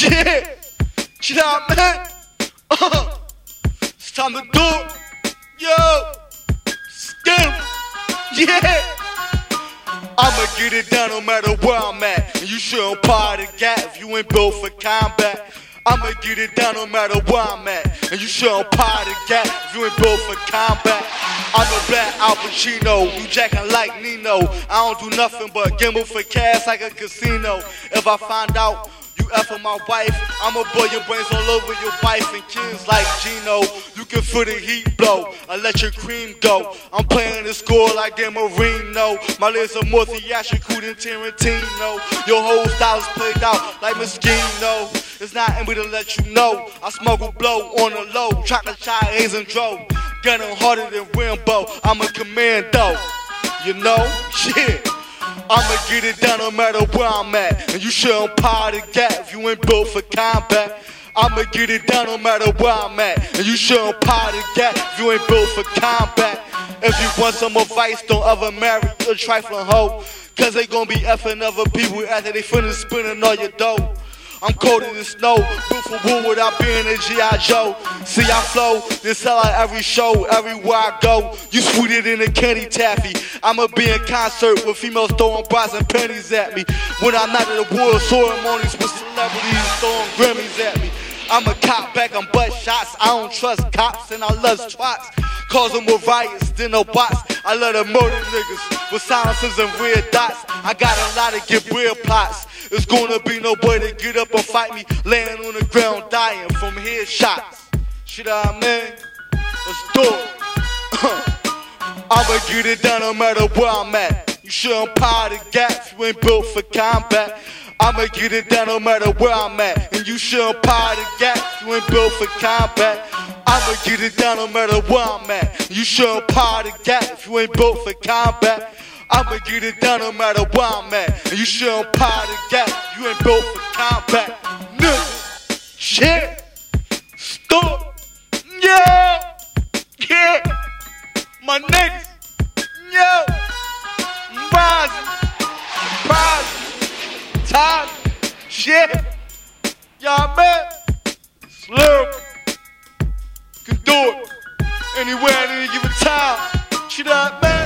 Yeah, chill out, man. Uh, it's time to do it. Yo, skim. Yeah. I'ma get it done no matter where I'm at. And you shouldn't part the gap if you ain't built for combat. I'ma get it done no matter where I'm at. And you shouldn't part the gap if you ain't built for combat. I'm a black Al Pacino, you jacking like Nino. I don't do nothing but gamble for cash like a casino. If I find out you effing my wife, I'ma blow your brains all over your wife and kids like Gino. You can feel the heat blow, I let your cream go. I'm playing the score like Dan Marino. My legs are more theatrical than Tarantino. Your whole style's played out like Moschino. It's not in to let you know. I smuggle blow on the low, chocolate chai, A's and dro. Gunning harder than Rambo. I'm a commando. You know? Shit. I'ma get it done no matter where I'm at. And you shouldn't pile the gap if you ain't built for combat. I'ma get it done no matter where I'm at. And you shouldn't pile the gap if you ain't built for combat. If you want some advice, don't ever marry a trifling hoe. Cause they gon' be effing other people after they finish spending all your dough. I'm cold in the snow, built for wood without being a G.I. Joe. See, I flow, then sell out every show, everywhere I go. You sweeter than a candy taffy. I'ma be in concert with females throwing bras and pennies at me. When I'm not at award ceremonies with celebrities throwing Grammys at me. I'm a cop back on butt shots. I don't trust cops and I love twats. Cause them more riots than no bots. I love the murder niggas with silencers and red dots. I got a lot of get real plots. It's gonna be no nobody fight me. Laying on the ground dying from headshots. Shit, I mean, let's do it. I'ma get it done no matter where I'm at. You shouldn't pile the gaps, you ain't built for combat. I'ma get it done no matter where I'm at. And you shouldn't pile the gaps, you ain't built for combat. I'ma get it done no matter where I'm at. You shouldn't pile the gaps, you ain't built for combat. I'ma get it done no matter where I'm at. And you shouldn't pile the gap, you ain't built for combat. My niggas, yo, I'm rising, rising, shit, y'all man, slurp, can do it, anywhere at any given time, shit up, man.